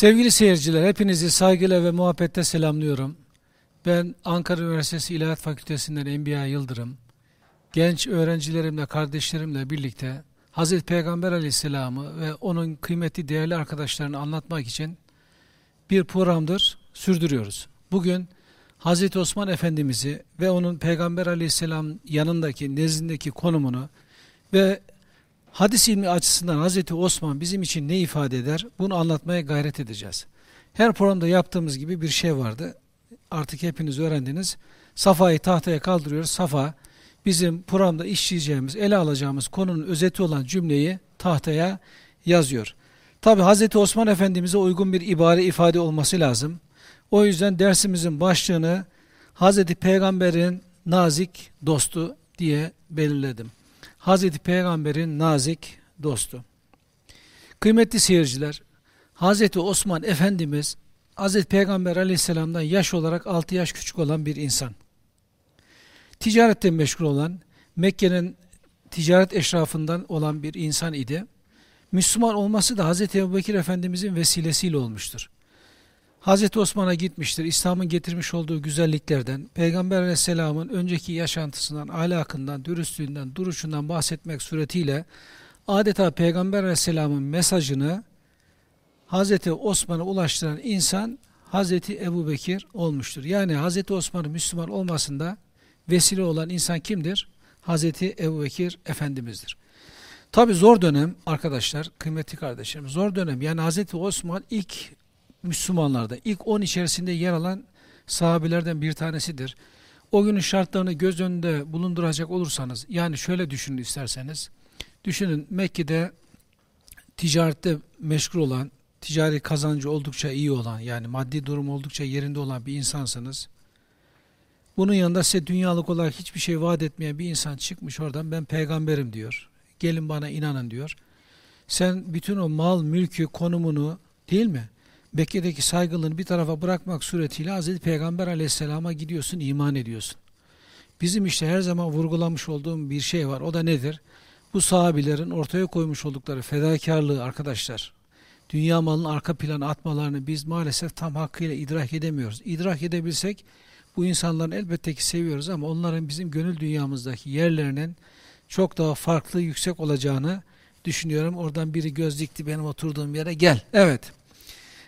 Sevgili seyirciler, hepinizi saygıyla ve muhabbetle selamlıyorum. Ben Ankara Üniversitesi İlahiyat Fakültesinden Enbiya Yıldırım. Genç öğrencilerimle, kardeşlerimle birlikte Hazreti Peygamber Aleyhisselam'ı ve onun kıymetli, değerli arkadaşlarını anlatmak için bir programdır, sürdürüyoruz. Bugün Hazreti Osman Efendimiz'i ve onun Peygamber Aleyhisselam yanındaki, nezdindeki konumunu ve hadis ilmi açısından Hazreti Osman bizim için ne ifade eder bunu anlatmaya gayret edeceğiz. Her programda yaptığımız gibi bir şey vardı. Artık hepiniz öğrendiniz. Safayı tahtaya kaldırıyoruz. Safa bizim programda işleyeceğimiz, ele alacağımız konunun özeti olan cümleyi tahtaya yazıyor. Tabi Hazreti Osman Efendimiz'e uygun bir ibare ifade olması lazım. O yüzden dersimizin başlığını Hazreti Peygamber'in nazik dostu diye belirledim. Hazreti Peygamber'in nazik dostu. Kıymetli seyirciler, Hazreti Osman Efendimiz Hazreti Peygamber Aleyhisselam'dan yaş olarak 6 yaş küçük olan bir insan. Ticarette meşgul olan, Mekke'nin ticaret eşrafından olan bir insan idi. Müslüman olması da Hazreti Ebubekir Efendimizin vesilesiyle olmuştur. Hazreti Osman'a gitmiştir. İslam'ın getirmiş olduğu güzelliklerden, Peygamber Aleyhisselam'ın önceki yaşantısından, ahlakından, dürüstlüğünden, duruşundan bahsetmek suretiyle adeta Peygamber Aleyhisselam'ın mesajını Hazreti Osman'a ulaştıran insan Hazreti Ebu Bekir olmuştur. Yani Hazreti Osman'ın Müslüman olmasında vesile olan insan kimdir? Hazreti Ebu Bekir Efendimiz'dir. Tabi zor dönem arkadaşlar, kıymetli kardeşlerim, zor dönem. Yani Hazreti Osman ilk Müslümanlarda ilk 10 içerisinde yer alan sahabilerden bir tanesidir. O günün şartlarını göz önünde bulunduracak olursanız, yani şöyle düşünün isterseniz, düşünün Mekke'de ticarette meşgul olan, ticari kazancı oldukça iyi olan, yani maddi durum oldukça yerinde olan bir insansınız. Bunun yanında size dünyalık olarak hiçbir şey vaat etmeyen bir insan çıkmış oradan, ben peygamberim diyor. Gelin bana inanın diyor. Sen bütün o mal, mülkü, konumunu değil mi? Mekke'deki saygınlığını bir tarafa bırakmak suretiyle Hz. Peygamber aleyhisselama gidiyorsun, iman ediyorsun. Bizim işte her zaman vurgulamış olduğum bir şey var. O da nedir? Bu sahabilerin ortaya koymuş oldukları fedakarlığı arkadaşlar. Dünya malının arka planı atmalarını biz maalesef tam hakkıyla idrak edemiyoruz. İdrak edebilsek bu insanların elbette ki seviyoruz ama onların bizim gönül dünyamızdaki yerlerinin çok daha farklı, yüksek olacağını düşünüyorum. Oradan biri göz dikti benim oturduğum yere gel. Evet.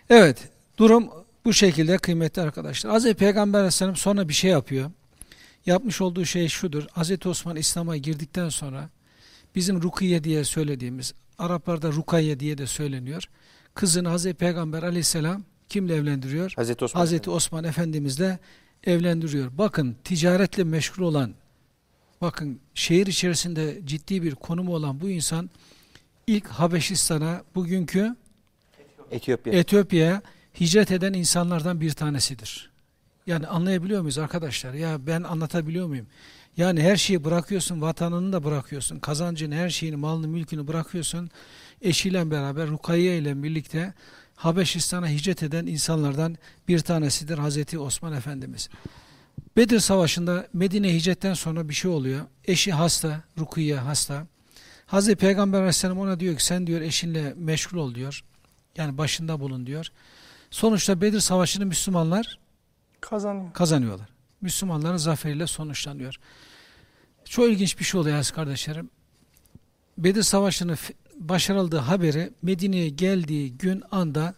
Evet, durum bu şekilde kıymetli arkadaşlar. Hz. Peygamber Aleyhisselam sonra bir şey yapıyor. Yapmış olduğu şey şudur. Hz. Osman İslam'a girdikten sonra bizim Rukiye diye söylediğimiz, Araplarda Rukaye diye de söyleniyor. Kızını Hz. Peygamber Aleyhisselam kimle evlendiriyor? Hazreti Osman, Hz. Osman Efendimizle evlendiriyor. Bakın ticaretle meşgul olan, bakın şehir içerisinde ciddi bir konumu olan bu insan ilk Habeşistan'a bugünkü Etiyopya. Etiyopya'ya hicret eden insanlardan bir tanesidir. Yani anlayabiliyor muyuz arkadaşlar? Ya ben anlatabiliyor muyum? Yani her şeyi bırakıyorsun, vatanını da bırakıyorsun, kazancını, her şeyini, malını, mülkünü bırakıyorsun. Eşiyle beraber, Rukayye ile birlikte Habeşistan'a hicret eden insanlardan bir tanesidir Hazreti Osman Efendimiz. Bedir Savaşı'nda Medine hicretten sonra bir şey oluyor. Eşi hasta, Rukiye hasta. Hazreti Peygamber Aleyhisselam ona diyor ki sen diyor eşinle meşgul ol diyor. Yani başında bulun diyor. Sonuçta Bedir Savaşı'nı Müslümanlar Kazanıyor. kazanıyorlar. Müslümanların zaferiyle sonuçlanıyor. Çok ilginç bir şey oluyor aziz kardeşlerim. Bedir Savaşı'nı başarıldığı haberi Medine'ye geldiği gün anda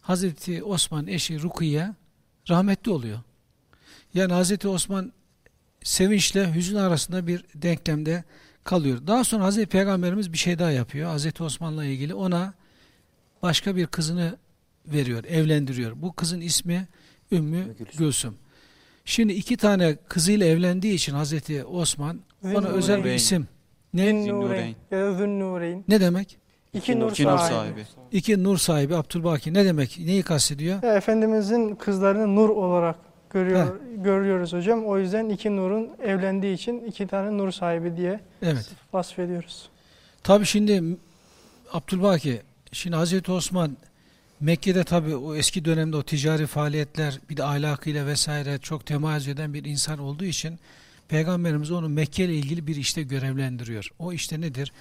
Hazreti Osman eşi Rukiye rahmetli oluyor. Yani Hazreti Osman sevinçle hüzün arasında bir denklemde kalıyor. Daha sonra Hazreti Peygamberimiz bir şey daha yapıyor. Hazreti Osman'la ilgili ona başka bir kızını veriyor, evlendiriyor. Bu kızın ismi Ümmü Gülsüm. Şimdi iki tane kızıyla evlendiği için Hazreti Osman ona Zünnûreyn. özel bir isim. Ne? Zünnûreyn. Ne demek? İki nur İki nur sahibi. İki nur sahibi Abdülbaki. Ne demek? Neyi kastediyor? Ya Efendimizin kızlarını nur olarak görüyor, görüyoruz hocam. O yüzden iki nurun evlendiği için iki tane nur sahibi diye Evet. vasfediyoruz. Tabi şimdi Abdülbaki, şimdi Hazreti Osman Mekke'de tabi o eski dönemde o ticari faaliyetler bir de ahlakıyla vesaire çok temayüz eden bir insan olduğu için Peygamberimiz onu Mekke ile ilgili bir işte görevlendiriyor. O işte nedir?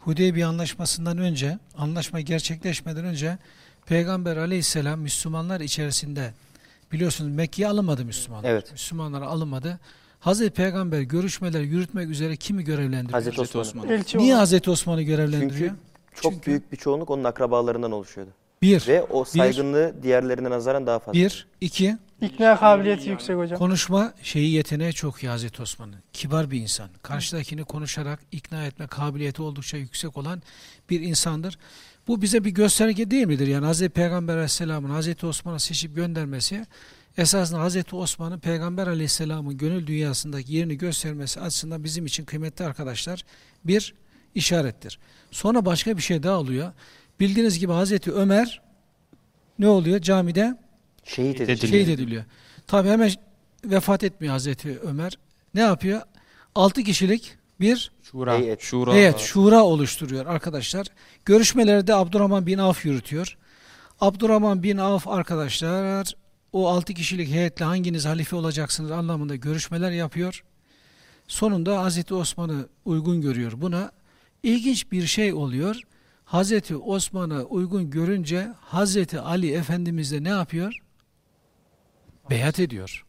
Hudeybiye anlaşmasından önce, anlaşma gerçekleşmeden önce Peygamber aleyhisselam Müslümanlar içerisinde biliyorsunuz Mekke'ye alınmadı Müslümanlar. Evet. Müslümanlara alınmadı. Hazreti Peygamber görüşmeler yürütmek üzere kimi görevlendiriyor? Hazreti Hazreti Osman. Niye. Hazreti Osman'ı görevlendiriyor? Çünkü çok Çünkü- büyük bir çoğunluk onun akrabalarından oluşuyordu. bir, Ve o saygınlığı diğerlerine nazaran daha fazla. bir, iki, İkna kabiliyeti yüksek hocam. konuşma şeyi yeteneği çok iyi Hazreti Osman'ın. Kibar bir insan. Karşıdakini konuşarak ikna etme kabiliyeti oldukça yüksek olan bir insandır. Bu bize bir gösterge değil midir? Yani Hazreti Peygamber Aleyhisselam'ın Hazreti Osman'ı seçip göndermesi esasında Hazreti Osman'ın Peygamber Aleyhisselam'ın gönül dünyasındaki yerini göstermesi açısından bizim için kıymetli arkadaşlar bir işarettir. Sonra başka bir şey daha oluyor. Bildiğiniz gibi Hazreti Ömer ne oluyor? Camide Şehit ediliyor. şehit ediliyor. Tabi hemen vefat etmiyor Hazreti Ömer. Ne yapıyor? 6 kişilik bir Şura. Heyet. Şura. heyet, şura oluşturuyor arkadaşlar. Görüşmeleri de Abdurrahman bin Avf yürütüyor. Abdurrahman bin Avf arkadaşlar o 6 kişilik heyetle hanginiz halife olacaksınız anlamında görüşmeler yapıyor. Sonunda Hazreti Osman'ı uygun görüyor buna. İlginç bir şey oluyor. Hazreti Osman'ı uygun görünce Hazreti Ali Efendimiz de ne yapıyor? Beyat ediyor.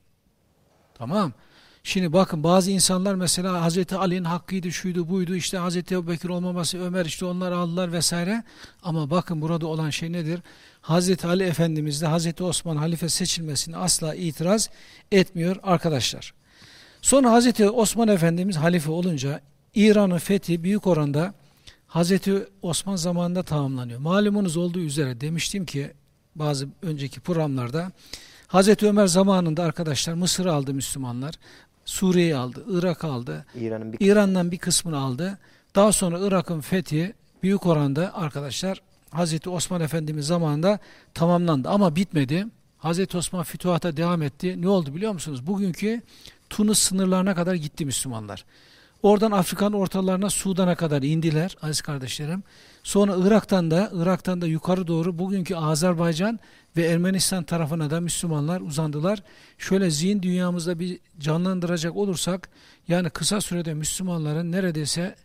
Tamam. Şimdi bakın bazı insanlar mesela Hazreti Ali'nin hakkıydı, şuydu, buydu, işte Hazreti Ebubekir olmaması, Ömer işte onlar aldılar vesaire. Ama bakın burada olan şey nedir? Hazreti Ali Efendimiz de Hazreti Osman halife seçilmesine asla itiraz etmiyor arkadaşlar. Sonra Hazreti Osman Efendimiz halife olunca İran'ın fethi büyük oranda Hazreti Osman zamanında tamamlanıyor. Malumunuz olduğu üzere demiştim ki bazı önceki programlarda Hazreti Ömer zamanında arkadaşlar Mısır aldı Müslümanlar. Suriye'yi aldı, Irak aldı, İran'ın bir İran'dan bir kısmını aldı. Daha sonra Irak'ın fethi büyük oranda arkadaşlar Hazreti Osman Efendimiz zamanında tamamlandı ama bitmedi. Hazreti Osman fütuhata devam etti. Ne oldu biliyor musunuz? Bugünkü Tunus sınırlarına kadar gitti Müslümanlar. Oradan Afrika'nın ortalarına Sudan'a kadar indiler aziz kardeşlerim. Sonra Irak'tan da Irak'tan da yukarı doğru bugünkü Azerbaycan ve Ermenistan tarafına da Müslümanlar uzandılar. Şöyle zihin dünyamızda bir canlandıracak olursak yani kısa sürede Müslümanların neredeyse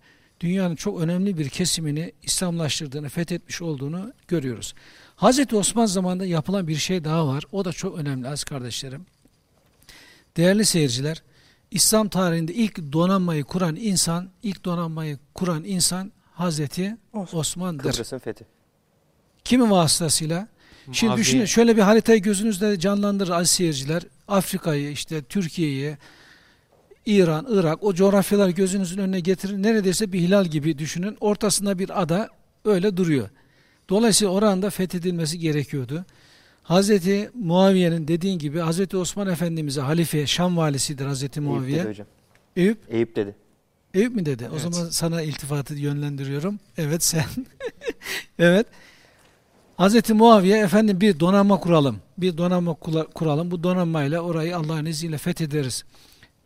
dünyanın çok önemli bir kesimini İslamlaştırdığını, fethetmiş olduğunu görüyoruz. Hazreti Osman zamanında yapılan bir şey daha var. O da çok önemli aziz kardeşlerim. Değerli seyirciler, İslam tarihinde ilk donanmayı kuran insan, ilk donanmayı kuran insan Hazreti Osman. Osman'dır. Kıbrıs'ın fethi. Kimin vasıtasıyla? Şimdi Muaviye. düşünün şöyle bir haritayı gözünüzde canlandırır aziz seyirciler. Afrika'yı, işte Türkiye'yi, İran, Irak o coğrafyalar gözünüzün önüne getirin. Neredeyse bir hilal gibi düşünün. Ortasında bir ada öyle duruyor. Dolayısıyla oranda fethedilmesi gerekiyordu. Hazreti Muaviye'nin dediğin gibi Hazreti Osman Efendimiz'e halife, Şam valisidir Hazreti Eyüp dedi Muaviye. hocam. Eyüp, Eyüp dedi. Eyüp mi dedi? O Evet. zaman sana iltifatı yönlendiriyorum. Evet sen. evet. Hazreti Muaviye efendim bir donanma kuralım. Bir donanma kuralım. Bu donanmayla orayı Allah'ın izniyle fethederiz.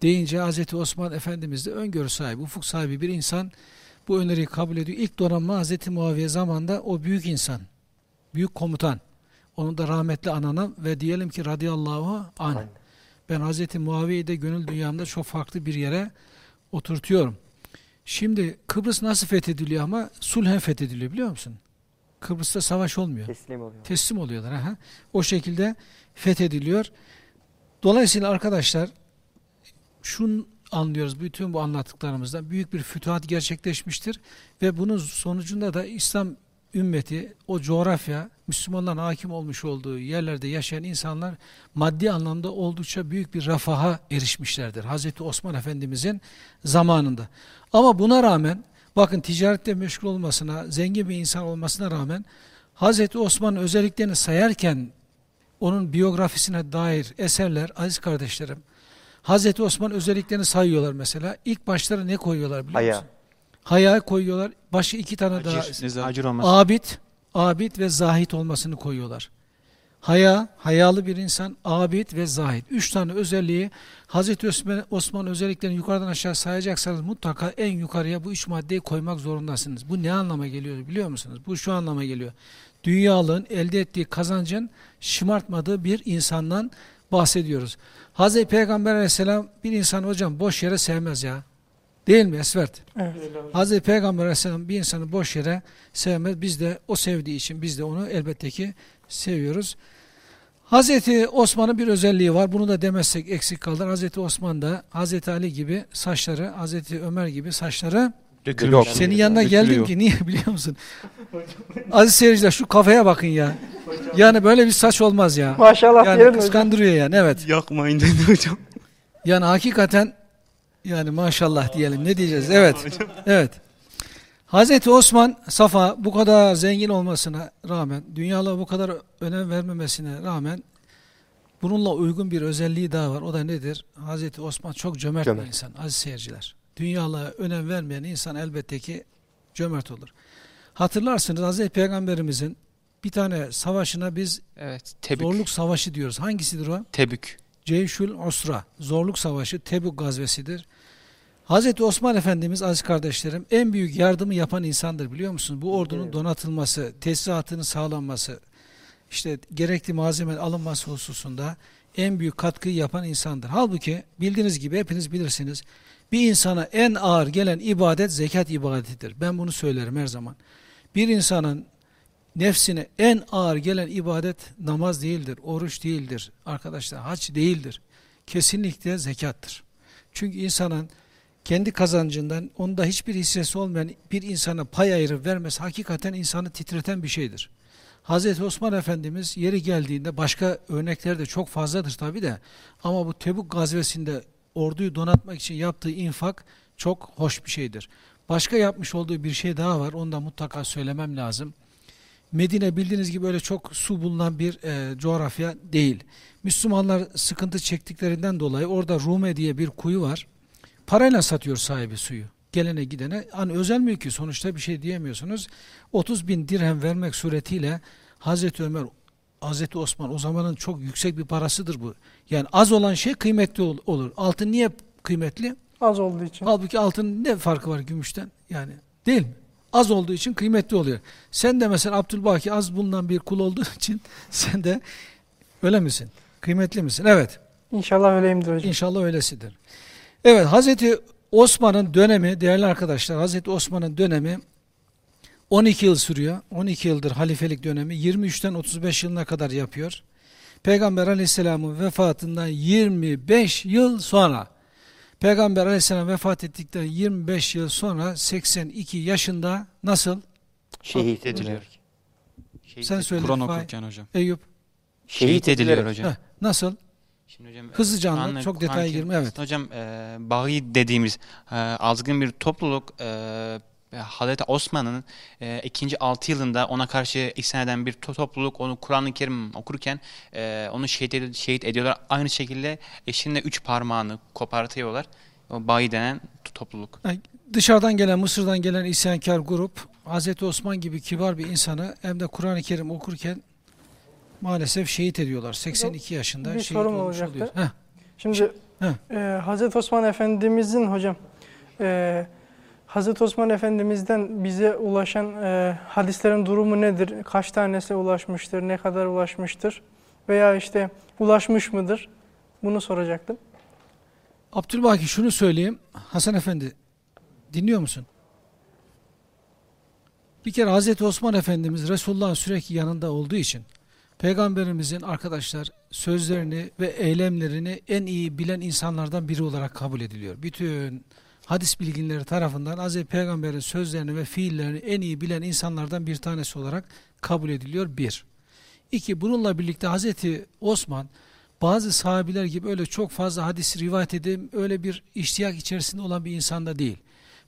Deyince Hazreti Osman Efendimiz de öngörü sahibi, ufuk sahibi bir insan bu öneriyi kabul ediyor. İlk donanma Hazreti Muaviye zamanında o büyük insan, büyük komutan. Onun da rahmetli anana ve diyelim ki radıyallahu anh. Ben Hazreti Muaviye'yi de gönül dünyamda çok farklı bir yere oturtuyorum. Şimdi Kıbrıs nasıl fethediliyor ama sulhen fethediliyor biliyor musun? Kıbrıs'ta savaş olmuyor. Teslim oluyor. Teslim oluyorlar. Aha. O şekilde fethediliyor. Dolayısıyla arkadaşlar şunu anlıyoruz bütün bu anlattıklarımızdan. Büyük bir fütuhat gerçekleşmiştir ve bunun sonucunda da İslam ümmeti, o coğrafya, Müslümanların hakim olmuş olduğu yerlerde yaşayan insanlar maddi anlamda oldukça büyük bir refaha erişmişlerdir. Hazreti Osman Efendimizin zamanında. Ama buna rağmen bakın ticarette meşgul olmasına, zengin bir insan olmasına rağmen Hazreti Osman'ın özelliklerini sayarken onun biyografisine dair eserler aziz kardeşlerim Hazreti Osman özelliklerini sayıyorlar mesela. İlk başlara ne koyuyorlar biliyor Haya. musun? Haya koyuyorlar. Başka iki tane daha Acir, nezah- acir olmaz. abid, abid ve zahit olmasını koyuyorlar. Haya, hayalı bir insan, abid ve zahid. Üç tane özelliği Hazreti Osman, Osman özelliklerini yukarıdan aşağı sayacaksanız mutlaka en yukarıya bu üç maddeyi koymak zorundasınız. Bu ne anlama geliyor biliyor musunuz? Bu şu anlama geliyor. Dünyalığın elde ettiği kazancın şımartmadığı bir insandan bahsediyoruz. Hazreti Peygamber aleyhisselam bir insan hocam boş yere sevmez ya. Değil mi Esvert? Evet. Hazreti Peygamber aleyhisselam bir insanı boş yere sevmez. Biz de o sevdiği için biz de onu elbette ki seviyoruz. Hazreti Osman'ın bir özelliği var. Bunu da demezsek eksik kalır. Hazreti Osman da Hazreti Ali gibi saçları, Hazreti Ömer gibi saçları Dökülmüş. Yok. senin yanına Dökülüyor. geldim ki niye biliyor musun? Aziz seyirciler şu kafaya bakın ya. Yani böyle bir saç olmaz ya. Maşallah Yani kıskandırıyor yani evet. Yakmayın dedi hocam. Yani hakikaten yani maşallah diyelim ne diyeceğiz evet. Evet. Hazreti Osman Safa bu kadar zengin olmasına rağmen dünyalığa bu kadar önem vermemesine rağmen bununla uygun bir özelliği daha var. O da nedir? Hazreti Osman çok cömert, Cömert. bir insan aziz seyirciler. Dünyalığa önem vermeyen insan elbette ki cömert olur. Hatırlarsınız Hazreti Peygamberimizin bir tane savaşına biz Evet. Tebük. zorluk savaşı diyoruz. Hangisidir o? Tebük. Ceyşül Osra, zorluk savaşı, Tebuk gazvesidir. Hazreti Osman Efendimiz aziz kardeşlerim en büyük yardımı yapan insandır biliyor musunuz? Bu ordunun Evet. donatılması, tesisatının sağlanması, işte gerekli malzeme alınması hususunda en büyük katkıyı yapan insandır. Halbuki bildiğiniz gibi hepiniz bilirsiniz. Bir insana en ağır gelen ibadet zekat ibadetidir. Ben bunu söylerim her zaman. Bir insanın nefsine en ağır gelen ibadet namaz değildir, oruç değildir, arkadaşlar hac değildir. Kesinlikle zekattır. Çünkü insanın kendi kazancından onda hiçbir hissesi olmayan bir insana pay ayırıp vermesi hakikaten insanı titreten bir şeydir. Hazreti Osman Efendimiz yeri geldiğinde başka örnekler de çok fazladır tabi de ama bu Tebuk gazvesinde orduyu donatmak için yaptığı infak çok hoş bir şeydir. Başka yapmış olduğu bir şey daha var onu da mutlaka söylemem lazım. Medine bildiğiniz gibi öyle çok su bulunan bir e, coğrafya değil. Müslümanlar sıkıntı çektiklerinden dolayı orada Rume diye bir kuyu var. Parayla satıyor sahibi suyu. Gelene gidene. Hani özel mülkü sonuçta bir şey diyemiyorsunuz. 30 bin dirhem vermek suretiyle Hazreti Ömer, Hazreti Osman o zamanın çok yüksek bir parasıdır bu. Yani az olan şey kıymetli ol- olur. Altın niye kıymetli? Az olduğu için. Halbuki altının ne farkı var gümüşten? Yani değil mi? Az olduğu için kıymetli oluyor. Sen de mesela Abdülbaki az bulunan bir kul olduğu için sen de öyle misin? Kıymetli misin? Evet. İnşallah öyleyimdir hocam. İnşallah öylesidir. Evet Hazreti Osman'ın dönemi değerli arkadaşlar Hazreti Osman'ın dönemi 12 yıl sürüyor. 12 yıldır halifelik dönemi 23'ten 35 yılına kadar yapıyor. Peygamber Aleyhisselam'ın vefatından 25 yıl sonra Peygamber Aleyhisselam vefat ettikten 25 yıl sonra 82 yaşında nasıl? Şehit ediliyor. edilerek. Sen söyle. Kur'an okurken hocam. Eyüp Şehit ediliyor hocam. heh, nasıl? Şimdi hocam Hızlıca anlat, Kur'an'la- çok detaya girme, evet. Hocam e, Bağı dediğimiz e, azgın bir topluluk e, Hazreti Osman'ın e, ikinci altı yılında ona karşı isyan eden bir to- topluluk onu Kur'an-ı Kerim okurken e, onu şehit, ed- şehit ediyorlar. Aynı şekilde eşinin de üç parmağını kopartıyorlar. O Bağı denen to- topluluk. Yani dışarıdan gelen, Mısır'dan gelen isyankar grup, Hazreti Osman gibi kibar bir insanı hem de Kur'an-ı Kerim okurken maalesef şehit ediyorlar. 82 yaşında bir şehit sorum olmuş olacaktı. oluyor. Heh, Şimdi Heh. e, Hazreti Osman Efendimizin hocam e, Hazreti Osman Efendimiz'den bize ulaşan e, hadislerin durumu nedir? Kaç tanesi ulaşmıştır? Ne kadar ulaşmıştır? Veya işte ulaşmış mıdır? Bunu soracaktım. Abdülbaki şunu söyleyeyim. Hasan Efendi dinliyor musun? Bir kere Hazreti Osman Efendimiz Resulullah'ın sürekli yanında olduğu için Peygamberimizin arkadaşlar sözlerini ve eylemlerini en iyi bilen insanlardan biri olarak kabul ediliyor. Bütün hadis bilginleri tarafından Hazreti Peygamber'in sözlerini ve fiillerini en iyi bilen insanlardan bir tanesi olarak kabul ediliyor. Bir. İki, bununla birlikte Hazreti Osman bazı sahabiler gibi öyle çok fazla hadis rivayet edeyim, öyle bir iştiyak içerisinde olan bir insan da değil.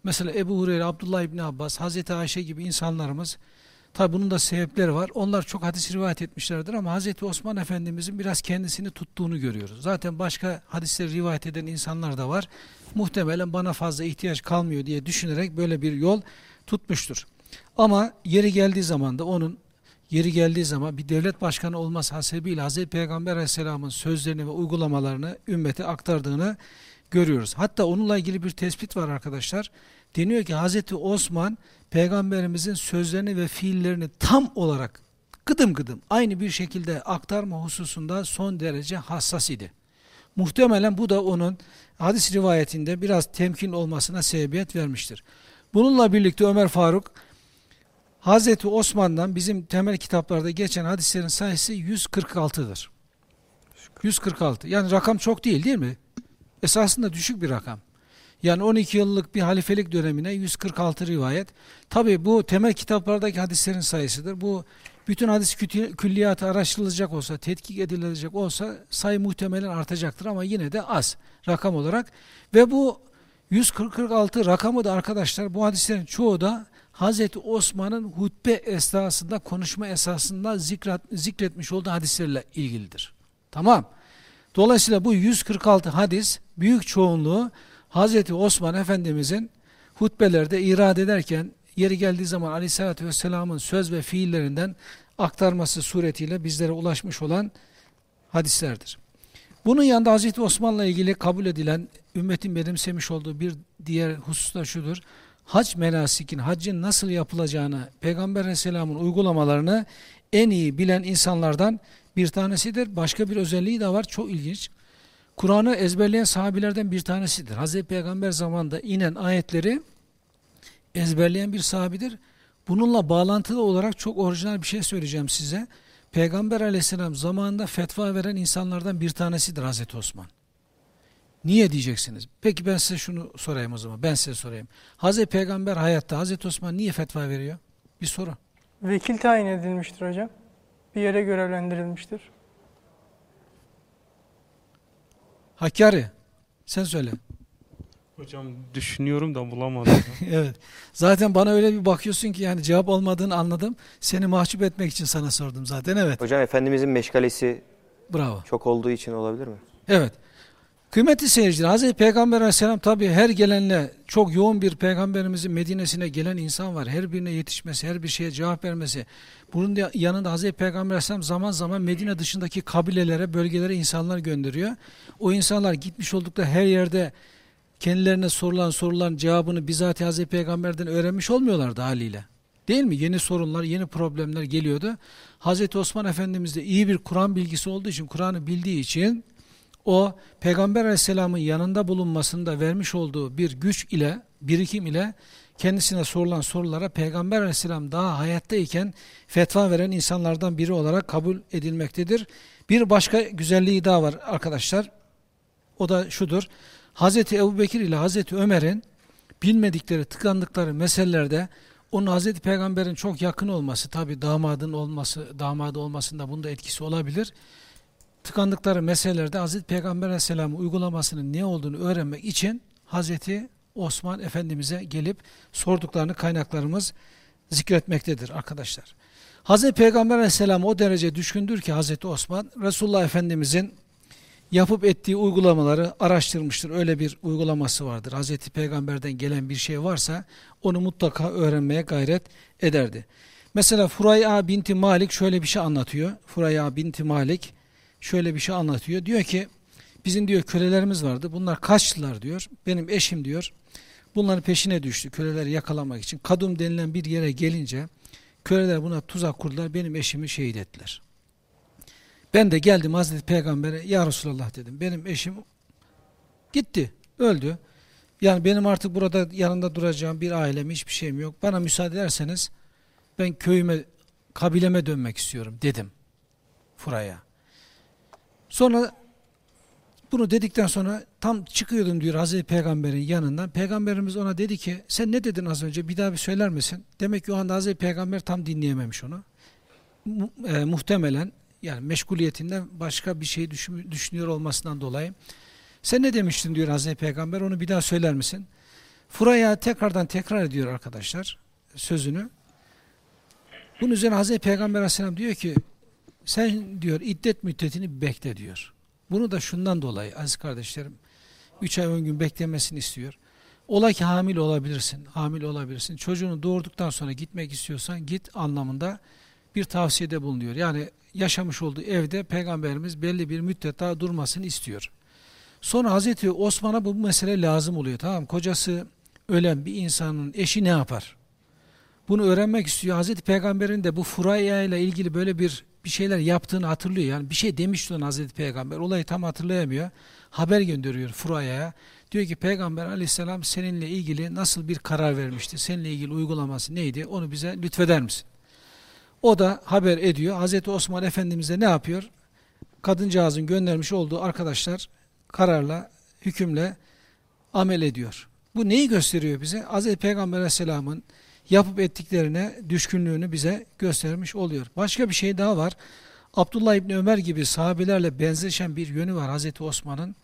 Mesela Ebu Hureyre, Abdullah İbni Abbas, Hazreti Ayşe gibi insanlarımız, tabi bunun da sebepleri var. Onlar çok hadis rivayet etmişlerdir ama Hazreti Osman Efendimizin biraz kendisini tuttuğunu görüyoruz. Zaten başka hadisleri rivayet eden insanlar da var. Muhtemelen bana fazla ihtiyaç kalmıyor diye düşünerek böyle bir yol tutmuştur. Ama yeri geldiği zaman da onun yeri geldiği zaman bir devlet başkanı olması hasebiyle Hazreti Peygamber Aleyhisselam'ın sözlerini ve uygulamalarını ümmete aktardığını görüyoruz. Hatta onunla ilgili bir tespit var arkadaşlar. Deniyor ki Hazreti Osman Peygamberimizin sözlerini ve fiillerini tam olarak gıdım gıdım aynı bir şekilde aktarma hususunda son derece hassas idi. Muhtemelen bu da onun hadis rivayetinde biraz temkin olmasına sebebiyet vermiştir. Bununla birlikte Ömer Faruk Hazreti Osman'dan bizim temel kitaplarda geçen hadislerin sayısı 146'dır. 146. Yani rakam çok değil değil mi? Esasında düşük bir rakam. Yani 12 yıllık bir halifelik dönemine 146 rivayet. Tabi bu temel kitaplardaki hadislerin sayısıdır. Bu bütün hadis külliyatı araştırılacak olsa, tetkik edilecek olsa sayı muhtemelen artacaktır ama yine de az rakam olarak. Ve bu 146 rakamı da arkadaşlar bu hadislerin çoğu da Hazreti Osman'ın hutbe esasında, konuşma esasında zikret, zikretmiş olduğu hadislerle ilgilidir. Tamam. Dolayısıyla bu 146 hadis büyük çoğunluğu Hazreti Osman Efendimizin hutbelerde irad ederken yeri geldiği zaman Aleyhisselatü Vesselam'ın söz ve fiillerinden aktarması suretiyle bizlere ulaşmış olan hadislerdir. Bunun yanında Hazreti Osman'la ilgili kabul edilen ümmetin benimsemiş olduğu bir diğer husus da şudur. Hac menasikin, haccın nasıl yapılacağını, Peygamber Aleyhisselam'ın uygulamalarını en iyi bilen insanlardan bir tanesidir. Başka bir özelliği de var. Çok ilginç. Kur'an'ı ezberleyen sahabilerden bir tanesidir. Hazreti Peygamber zamanında inen ayetleri ezberleyen bir sahabidir. Bununla bağlantılı olarak çok orijinal bir şey söyleyeceğim size. Peygamber aleyhisselam zamanında fetva veren insanlardan bir tanesidir Hazreti Osman. Niye diyeceksiniz? Peki ben size şunu sorayım o zaman. Ben size sorayım. Hazreti Peygamber hayatta Hazreti Osman niye fetva veriyor? Bir soru. Vekil tayin edilmiştir hocam. Bir yere görevlendirilmiştir. Hakkari sen söyle. Hocam düşünüyorum da bulamadım. evet. Zaten bana öyle bir bakıyorsun ki yani cevap olmadığını anladım. Seni mahcup etmek için sana sordum zaten. Evet. Hocam Efendimizin meşgalesi Bravo. çok olduğu için olabilir mi? Evet. Kıymetli seyirciler, Hazreti Peygamber Aleyhisselam tabi her gelenle çok yoğun bir peygamberimizin Medine'sine gelen insan var. Her birine yetişmesi, her bir şeye cevap vermesi. Bunun yanında Hazreti Peygamber Aleyhisselam zaman zaman Medine dışındaki kabilelere, bölgelere insanlar gönderiyor. O insanlar gitmiş oldukları her yerde kendilerine sorulan soruların cevabını bizatihi Hazreti Peygamber'den öğrenmiş olmuyorlardı haliyle. Değil mi? Yeni sorunlar, yeni problemler geliyordu. Hazreti Osman Efendimiz de iyi bir Kur'an bilgisi olduğu için, Kur'an'ı bildiği için o Peygamber Aleyhisselam'ın yanında bulunmasında vermiş olduğu bir güç ile, birikim ile kendisine sorulan sorulara Peygamber Aleyhisselam daha hayattayken fetva veren insanlardan biri olarak kabul edilmektedir. Bir başka güzelliği daha var arkadaşlar. O da şudur. Hazreti Ebu Bekir ile Hazreti Ömer'in bilmedikleri, tıkandıkları meselelerde onun Hazreti Peygamber'in çok yakın olması, tabi damadın olması, damadı olmasında bunda etkisi olabilir. Tıkandıkları meselelerde Hazreti Peygamber Aleyhisselam'ın uygulamasının ne olduğunu öğrenmek için Hazreti Osman Efendimiz'e gelip sorduklarını kaynaklarımız zikretmektedir arkadaşlar. Hazreti Peygamber Aleyhisselam o derece düşkündür ki Hazreti Osman, Resulullah Efendimiz'in yapıp ettiği uygulamaları araştırmıştır. Öyle bir uygulaması vardır. Hazreti Peygamber'den gelen bir şey varsa onu mutlaka öğrenmeye gayret ederdi. Mesela Furaya binti Malik şöyle bir şey anlatıyor. Furaya binti Malik şöyle bir şey anlatıyor. Diyor ki bizim diyor kölelerimiz vardı. Bunlar kaçtılar diyor. Benim eşim diyor. Bunların peşine düştü köleleri yakalamak için. Kadum denilen bir yere gelince köleler buna tuzak kurdular. Benim eşimi şehit ettiler. Ben de geldim Hazreti Peygamber'e ya Resulallah dedim. Benim eşim gitti, öldü. Yani benim artık burada yanında duracağım bir ailem, hiçbir şeyim yok. Bana müsaade ederseniz ben köyüme, kabileme dönmek istiyorum dedim. Furaya. Sonra bunu dedikten sonra tam çıkıyordum diyor Hazreti Peygamber'in yanından. Peygamberimiz ona dedi ki sen ne dedin az önce bir daha bir söyler misin? Demek ki o anda Hazreti Peygamber tam dinleyememiş onu. Mu e, muhtemelen yani meşguliyetinden başka bir şey düşünüyor olmasından dolayı. Sen ne demiştin diyor Hazreti Peygamber onu bir daha söyler misin? Furaya tekrardan tekrar ediyor arkadaşlar sözünü. Bunun üzerine Hazreti Peygamber Aleyhisselam diyor ki sen diyor iddet müddetini bekle diyor. Bunu da şundan dolayı aziz kardeşlerim 3 ay 10 gün beklemesini istiyor. Ola ki hamile olabilirsin, hamile olabilirsin. Çocuğunu doğurduktan sonra gitmek istiyorsan git anlamında bir tavsiyede bulunuyor. Yani yaşamış olduğu evde peygamberimiz belli bir müddet daha durmasını istiyor. Sonra Hazreti Osman'a bu mesele lazım oluyor. Tamam kocası ölen bir insanın eşi ne yapar? Bunu öğrenmek istiyor. Hazreti Peygamber'in de bu Furaya ile ilgili böyle bir bir şeyler yaptığını hatırlıyor. Yani bir şey demişti ona Hazreti Peygamber. Olayı tam hatırlayamıyor. Haber gönderiyor Furaya'ya. Diyor ki Peygamber aleyhisselam seninle ilgili nasıl bir karar vermişti? Seninle ilgili uygulaması neydi? Onu bize lütfeder misin? O da haber ediyor. Hazreti Osman Efendimiz de ne yapıyor? Kadıncağızın göndermiş olduğu arkadaşlar kararla, hükümle amel ediyor. Bu neyi gösteriyor bize? Hazreti Peygamber aleyhisselamın yapıp ettiklerine düşkünlüğünü bize göstermiş oluyor. Başka bir şey daha var. Abdullah İbni Ömer gibi sahabelerle benzeşen bir yönü var Hazreti Osman'ın.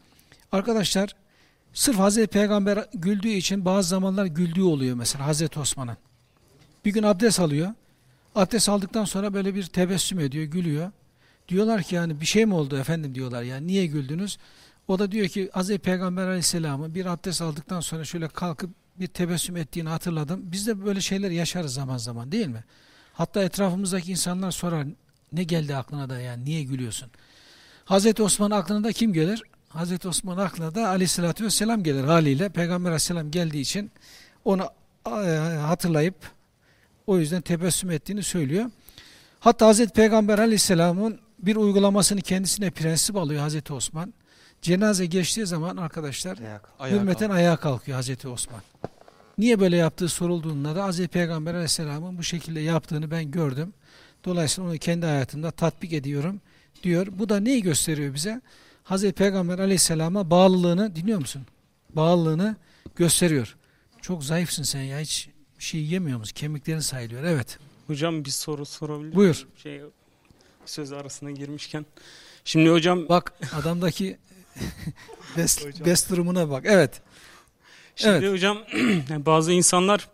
Arkadaşlar sırf Hazreti Peygamber güldüğü için bazı zamanlar güldüğü oluyor mesela Hazreti Osman'ın. Bir gün abdest alıyor. Abdest aldıktan sonra böyle bir tebessüm ediyor, gülüyor. Diyorlar ki yani bir şey mi oldu efendim diyorlar yani niye güldünüz? O da diyor ki Hazreti Peygamber Aleyhisselam'ı bir abdest aldıktan sonra şöyle kalkıp bir tebessüm ettiğini hatırladım. Biz de böyle şeyler yaşarız zaman zaman değil mi? Hatta etrafımızdaki insanlar sorar ne geldi aklına da yani niye gülüyorsun? Hazreti Osman aklına da kim gelir? Hazreti Osman aklına da aleyhissalatü vesselam gelir haliyle. Peygamber aleyhisselam geldiği için onu e, hatırlayıp o yüzden tebessüm ettiğini söylüyor. Hatta Hazreti Peygamber aleyhisselamın bir uygulamasını kendisine prensip alıyor Hazreti Osman. Cenaze geçtiği zaman arkadaşlar Ayak. hürmeten ayağa kalkıyor Hazreti Osman. Niye böyle yaptığı sorulduğunda da Hazreti Peygamber aleyhisselamın bu şekilde yaptığını ben gördüm. Dolayısıyla onu kendi hayatımda tatbik ediyorum diyor. Bu da neyi gösteriyor bize? Hazreti Peygamber aleyhisselama bağlılığını dinliyor musun? Bağlılığını gösteriyor. Çok zayıfsın sen ya hiç şey yemiyor musun? Kemiklerin sayılıyor. Evet. Hocam bir soru sorabilir Buyur. miyim? Şey, söz arasına girmişken. Şimdi hocam Bak adamdaki best, Hocam. best durumuna bak. Evet. Şimdi Evet. hocam bazı insanlar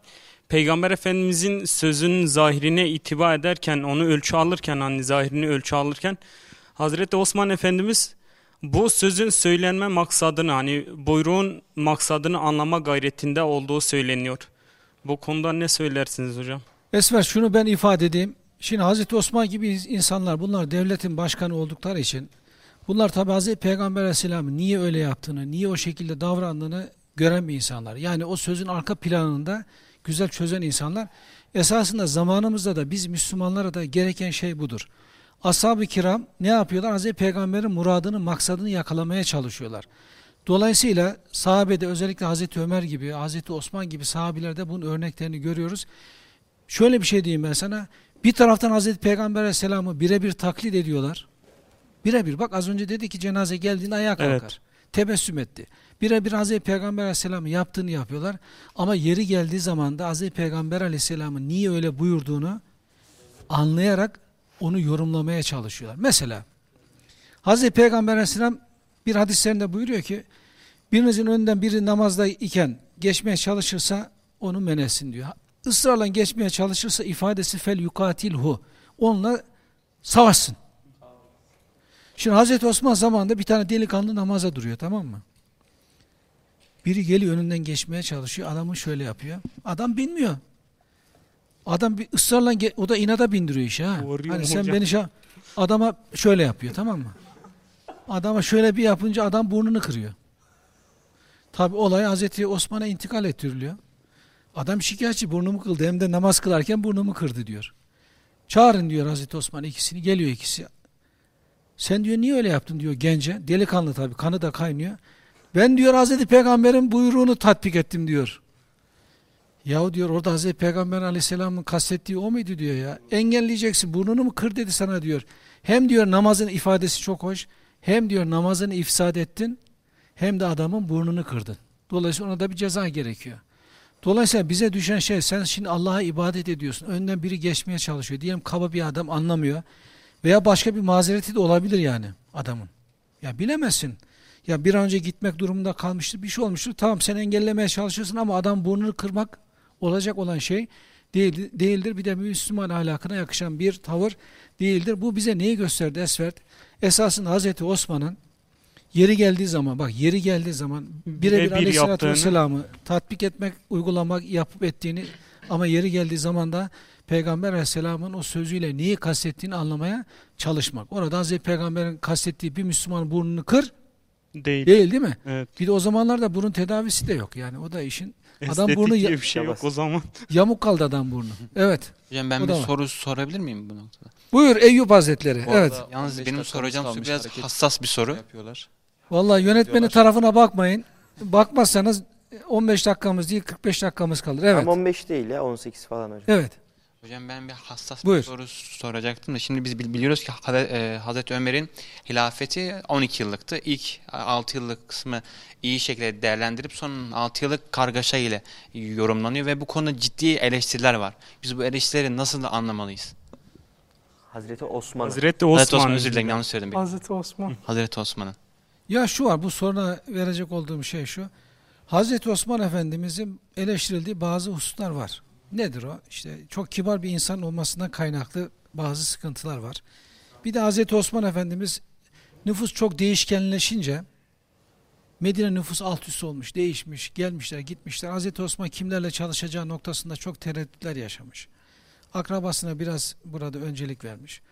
Peygamber Efendimizin sözünün zahirine itibar ederken, onu ölçü alırken, hani zahirini ölçü alırken Hazreti Osman Efendimiz bu sözün söylenme maksadını, hani buyruğun maksadını anlama gayretinde olduğu söyleniyor. Bu konuda ne söylersiniz hocam? Esmer şunu ben ifade edeyim. Şimdi Hazreti Osman gibi insanlar bunlar devletin başkanı oldukları için bunlar tabi Hazreti Peygamber Aleyhisselam'ın niye öyle yaptığını, niye o şekilde davrandığını gören bir insanlar. Yani o sözün arka planında güzel çözen insanlar. Esasında zamanımızda da biz Müslümanlara da gereken şey budur. Ashab-ı kiram ne yapıyorlar? Hazreti Peygamber'in muradını, maksadını yakalamaya çalışıyorlar. Dolayısıyla sahabede özellikle Hazreti Ömer gibi, Hazreti Osman gibi sahabilerde bunun örneklerini görüyoruz. Şöyle bir şey diyeyim ben sana. Bir taraftan Hazreti Peygamber Aleyhisselam'ı birebir taklit ediyorlar. Birebir. Bak az önce dedi ki cenaze geldiğinde ayağa kalkar. Evet. Tebessüm etti. Birebir Hazreti Peygamber Aleyhisselam'ın yaptığını yapıyorlar. Ama yeri geldiği zaman da Hazreti Peygamber Aleyhisselam'ın niye öyle buyurduğunu anlayarak onu yorumlamaya çalışıyorlar. Mesela Hazreti Peygamber Aleyhisselam bir hadislerinde buyuruyor ki birinizin önünden biri namazda iken geçmeye çalışırsa onu men etsin diyor. Israrla geçmeye çalışırsa ifadesi fel yukatilhu. Onunla savaşsın. Şimdi Hazreti Osman zamanında bir tane delikanlı namaza duruyor tamam mı? Biri geliyor önünden geçmeye çalışıyor. Adamı şöyle yapıyor. Adam bilmiyor. Adam bir ısrarla o da inada bindiriyor işi ha. Hani sen hocam? beni şa- adama şöyle yapıyor tamam mı? Adama şöyle bir yapınca adam burnunu kırıyor. Tabi olay Hazreti Osman'a intikal ettiriliyor. Adam şikayetçi burnumu kıldı hem de namaz kılarken burnumu kırdı diyor. Çağırın diyor Hazreti Osman ikisini geliyor ikisi. Sen diyor niye öyle yaptın diyor gence. Delikanlı tabi kanı da kaynıyor. Ben diyor Hazreti Peygamber'in buyruğunu tatbik ettim diyor. Yahu diyor orada Hazreti Peygamber Aleyhisselam'ın kastettiği o muydu diyor ya. Engelleyeceksin burnunu mu kır dedi sana diyor. Hem diyor namazın ifadesi çok hoş. Hem diyor namazını ifsad ettin. Hem de adamın burnunu kırdın. Dolayısıyla ona da bir ceza gerekiyor. Dolayısıyla bize düşen şey sen şimdi Allah'a ibadet ediyorsun. Önden biri geçmeye çalışıyor. Diyelim kaba bir adam anlamıyor. Veya başka bir mazereti de olabilir yani adamın. Ya bilemezsin. Ya bir an önce gitmek durumunda kalmıştır, bir şey olmuştur. Tamam sen engellemeye çalışıyorsun ama adam burnunu kırmak olacak olan şey değil, değildir. Bir de Müslüman ahlakına yakışan bir tavır değildir. Bu bize neyi gösterdi Esvert? Esasında Hazreti Osman'ın yeri geldiği zaman, bak yeri geldiği zaman birebir Birebir aleyhissalatü vesselam'ı tatbik etmek, uygulamak, yapıp ettiğini ama yeri geldiği zaman da Peygamber aleyhisselamın o sözüyle neyi kastettiğini anlamaya çalışmak. Orada Hazreti Peygamber'in kastettiği bir Müslüman burnunu kır Değil. değil değil mi? Evet. Bir de o zamanlarda burun tedavisi de yok yani o da işin Adam Estetik burnu diye bir şey yok o zaman. yamuk kaldı adam burnu. Evet. Hocam ben O bir var. soru sorabilir miyim bu noktada? Buyur Eyüp Hazretleri. Bu Evet. Yalnız 15 benim soracağım biraz hassas bir soru. Yapıyorlar. Vallahi yönetmeni Diyorlar. tarafına bakmayın. bakmazsanız 15 dakikamız değil 45 dakikamız kalır. Evet. Ama 15 değil ya 18 falan hocam. Evet. Hocam ben bir hassas Buyur. bir soru soracaktım da şimdi biz bil- biliyoruz ki e, Hazreti Ömer'in hilafeti 12 yıllıktı. İlk 6 yıllık kısmı iyi şekilde değerlendirip son 6 yıllık kargaşa ile yorumlanıyor ve bu konuda ciddi eleştiriler var. Biz bu eleştirileri nasıl da anlamalıyız? Hazreti Osman. Hazreti Hazreti Osman. Osman özür dilerim yanlış söyledim. bir. Hazreti Osman. Hazreti Osman'ın. Ya şu var bu soruna verecek olduğum şey şu. Hazreti Osman Efendimizin eleştirildiği bazı hususlar var. Nedir o? İşte çok kibar bir insan olmasından kaynaklı bazı sıkıntılar var. Bir de Hazreti Osman Efendimiz nüfus çok değişkenleşince Medine nüfus alt üst olmuş, değişmiş, gelmişler, gitmişler. Hazreti Osman kimlerle çalışacağı noktasında çok tereddütler yaşamış. Akrabasına biraz burada öncelik vermiş.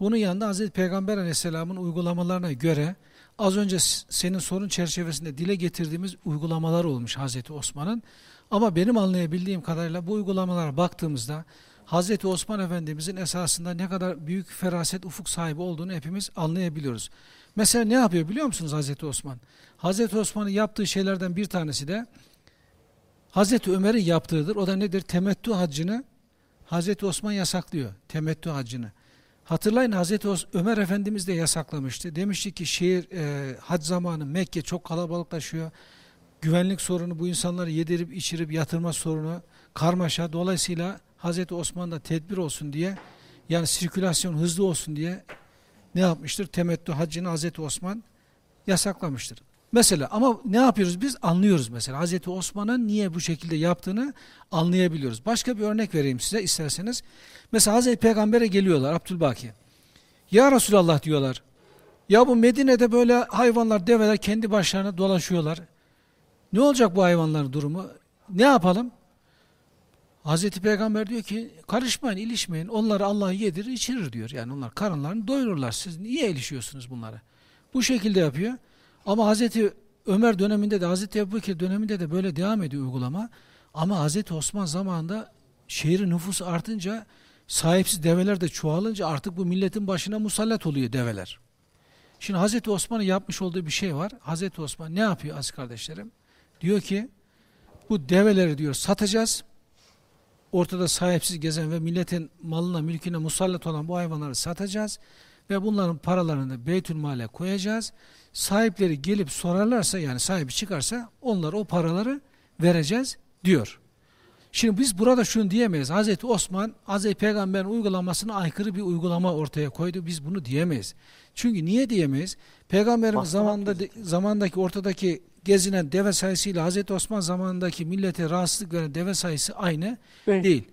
Bunun yanında Hazreti Peygamber Aleyhisselam'ın uygulamalarına göre az önce senin sorun çerçevesinde dile getirdiğimiz uygulamalar olmuş Hazreti Osman'ın. Ama benim anlayabildiğim kadarıyla bu uygulamalara baktığımızda Hazreti Osman Efendimizin esasında ne kadar büyük feraset ufuk sahibi olduğunu hepimiz anlayabiliyoruz. Mesela ne yapıyor biliyor musunuz Hazreti Osman? Hazreti Osman'ın yaptığı şeylerden bir tanesi de Hazreti Ömer'in yaptığıdır. O da nedir? Temettü haccını Hazreti Osman yasaklıyor. Temettü haccını. Hatırlayın Hazreti Ömer Efendimiz de yasaklamıştı. Demişti ki şehir e, hac zamanı Mekke çok kalabalıklaşıyor. Güvenlik sorunu bu insanları yedirip içirip yatırma sorunu karmaşa. Dolayısıyla Hazreti Osman da tedbir olsun diye yani sirkülasyon hızlı olsun diye ne yapmıştır? Temettü haccını Hazreti Osman yasaklamıştır. Mesela ama ne yapıyoruz biz? Anlıyoruz mesela. Hazreti Osman'ın niye bu şekilde yaptığını anlayabiliyoruz. Başka bir örnek vereyim size isterseniz. Mesela Hazreti Peygamber'e geliyorlar Abdülbaki. Ya Resulallah diyorlar. Ya bu Medine'de böyle hayvanlar, develer kendi başlarına dolaşıyorlar. Ne olacak bu hayvanların durumu? Ne yapalım? Hazreti Peygamber diyor ki karışmayın, ilişmeyin. Onları Allah yedirir, içirir diyor. Yani onlar karınlarını doyururlar. Siz niye ilişiyorsunuz bunları? Bu şekilde yapıyor. Ama Hazreti Ömer döneminde de Hazreti Ebubekir döneminde de böyle devam ediyor uygulama. Ama Hazreti Osman zamanında şehrin nüfusu artınca sahipsiz develer de çoğalınca artık bu milletin başına musallat oluyor develer. Şimdi Hazreti Osman'ın yapmış olduğu bir şey var. Hazreti Osman ne yapıyor aziz kardeşlerim? Diyor ki bu develeri diyor satacağız. Ortada sahipsiz gezen ve milletin malına mülküne musallat olan bu hayvanları satacağız. Ve bunların paralarını Beytülmal'e koyacağız. Sahipleri gelip sorarlarsa yani sahibi çıkarsa onlara o paraları vereceğiz diyor. Şimdi biz burada şunu diyemeyiz. Hazreti Osman Hazreti Peygamber'in uygulamasına aykırı bir uygulama ortaya koydu. Biz bunu diyemeyiz. Çünkü niye diyemeyiz? Peygamberimiz zamanında zamandaki ortadaki gezinen deve sayısıyla Hazreti Osman zamanındaki millete rahatsızlık veren deve sayısı aynı Değil. değil.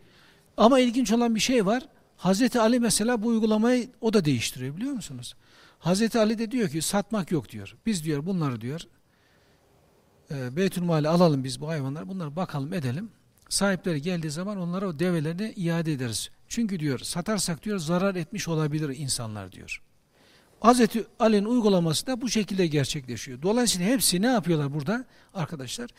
Ama ilginç olan bir şey var. Hazreti Ali mesela bu uygulamayı o da değiştiriyor biliyor musunuz? Hazreti Ali de diyor ki satmak yok diyor. Biz diyor bunları diyor e, Beytülmal'e alalım biz bu hayvanları. Bunları bakalım edelim. Sahipleri geldiği zaman onlara o develerini iade ederiz. Çünkü diyor satarsak diyor zarar etmiş olabilir insanlar diyor. Hazreti Ali'nin uygulaması da bu şekilde gerçekleşiyor. Dolayısıyla hepsi ne yapıyorlar burada arkadaşlar?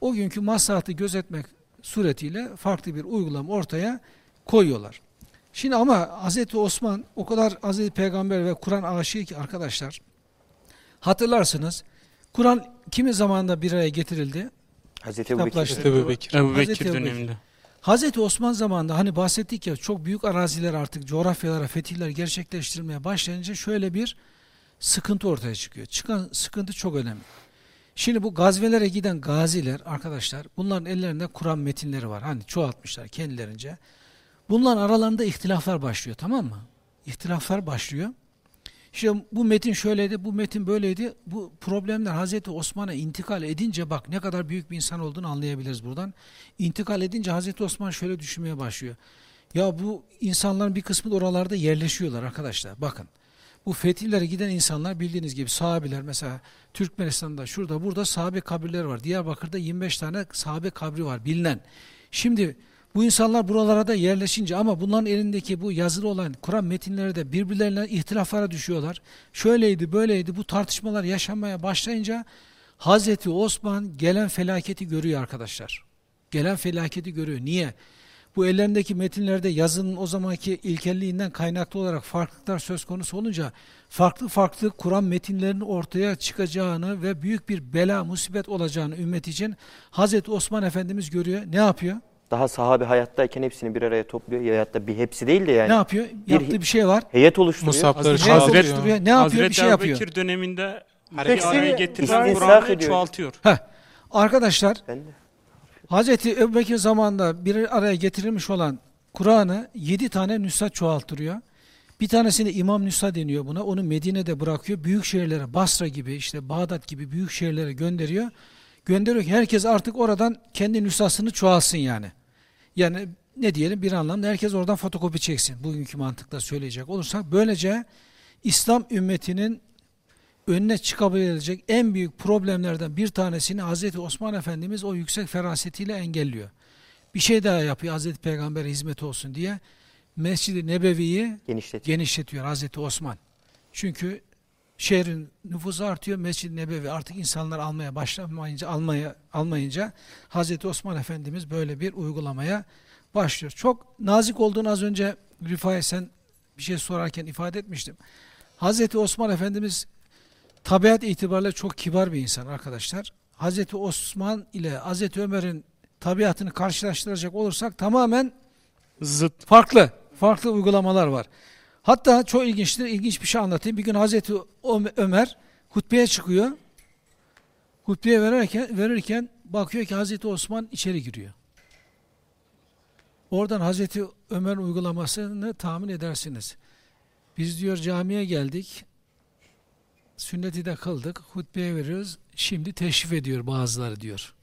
O günkü maslahatı gözetmek suretiyle farklı bir uygulama ortaya koyuyorlar. Şimdi ama Hazreti Osman o kadar Hazreti Peygamber ve Kur'an aşığı ki arkadaşlar hatırlarsınız Kur'an kimin zamanında bir araya getirildi? Hazreti. Ebu Bekir. Ebu Hazreti Ebu Bekir. döneminde. Hazreti Osman zamanında hani bahsettik ya çok büyük araziler artık coğrafyalara fetihler gerçekleştirmeye başlayınca şöyle bir sıkıntı ortaya çıkıyor. Çıkan sıkıntı çok önemli. Şimdi bu gazvelere giden gaziler arkadaşlar bunların ellerinde Kur'an metinleri var. Hani çoğaltmışlar kendilerince. Bunların aralarında ihtilaflar başlıyor tamam mı? İhtilaflar başlıyor. İşte bu metin şöyleydi, bu metin böyleydi. Bu problemler Hazreti Osman'a intikal edince bak ne kadar büyük bir insan olduğunu anlayabiliriz buradan. İntikal edince Hazreti Osman şöyle düşünmeye başlıyor. Ya bu insanların bir kısmı da oralarda yerleşiyorlar arkadaşlar. Bakın bu fetihlere giden insanlar bildiğiniz gibi sahabiler mesela Türkmenistan'da şurada burada sahabe kabirleri var. Diyarbakır'da 25 tane sahabe kabri var bilinen. Şimdi bu insanlar buralara da yerleşince ama bunların elindeki bu yazılı olan Kur'an metinleri de birbirlerine ihtilaflara düşüyorlar. Şöyleydi böyleydi bu tartışmalar yaşanmaya başlayınca Hazreti Osman gelen felaketi görüyor arkadaşlar. Gelen felaketi görüyor. Niye? Bu ellerindeki metinlerde yazının o zamanki ilkelliğinden kaynaklı olarak farklılıklar söz konusu olunca farklı farklı Kur'an metinlerinin ortaya çıkacağını ve büyük bir bela, musibet olacağını ümmet için Hazreti Osman Efendimiz görüyor. Ne yapıyor? Daha sahabe hayattayken hepsini bir araya topluyor. Ya hayatta bir hepsi değil de yani. Ne yapıyor? Yaptığı bir şey var. Heyet oluşturuyor. Musabları Hazreti çoğaltıyor. oluşturuyor. Ne yapıyor? Hazreti bir şey yapıyor. Ebubekir döneminde bir araya getiren Kur'an'ı çoğaltıyor. Heh. Arkadaşlar Ben de. Hazreti Ebubekir zamanında bir araya getirilmiş olan Kur'an'ı yedi tane nüsha çoğaltırıyor. Bir tanesini İmam Nüsha deniyor buna. Onu Medine'de bırakıyor. Büyük şehirlere, Basra gibi, işte Bağdat gibi büyük şehirlere gönderiyor. Gönderiyor ki herkes artık oradan kendi nüshasını çoğalsın yani. Yani ne diyelim bir anlamda herkes oradan fotokopi çeksin. Bugünkü mantıkla söyleyecek olursak. Böylece İslam ümmetinin önüne çıkabilecek en büyük problemlerden bir tanesini Hazreti Osman Efendimiz o yüksek ferasetiyle engelliyor. Bir şey daha yapıyor Hazreti Peygamber'e hizmet olsun diye. Mescid-i Nebevi'yi Genişletiyor. genişletiyor Hazreti Osman. Çünkü şehrin nüfusu artıyor. Mescid-i Nebevi artık insanlar almaya başlamayınca almaya almayınca Hazreti Osman Efendimiz böyle bir uygulamaya başlıyor. Çok nazik olduğunu az önce Rifai sen bir şey sorarken ifade etmiştim. Hazreti Osman Efendimiz tabiat itibariyle çok kibar bir insan arkadaşlar. Hazreti Osman ile Hazreti Ömer'in tabiatını karşılaştıracak olursak tamamen Zıt. farklı. Farklı uygulamalar var. Hatta çok ilginçtir. ilginç bir şey anlatayım. Bir gün Hazreti Ömer hutbeye çıkıyor. Hutbeye verirken, verirken bakıyor ki Hazreti Osman içeri giriyor. Oradan Hazreti Ömer uygulamasını tahmin edersiniz. Biz diyor camiye geldik. Sünneti de kıldık. Hutbeye veriyoruz. Şimdi teşrif ediyor bazıları diyor.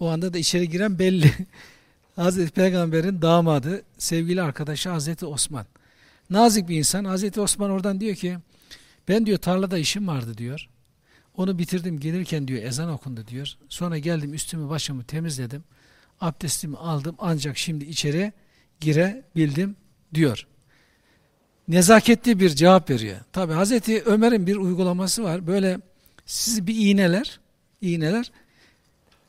O anda da içeri giren belli. Hazreti Peygamber'in damadı, sevgili arkadaşı Hazreti Osman. Nazik bir insan. Hazreti Osman oradan diyor ki, ben diyor tarlada işim vardı diyor. Onu bitirdim gelirken diyor ezan okundu diyor. Sonra geldim üstümü başımı temizledim. Abdestimi aldım ancak şimdi içeri girebildim diyor. Nezaketli bir cevap veriyor. Tabi Hazreti Ömer'in bir uygulaması var. Böyle sizi bir iğneler, iğneler.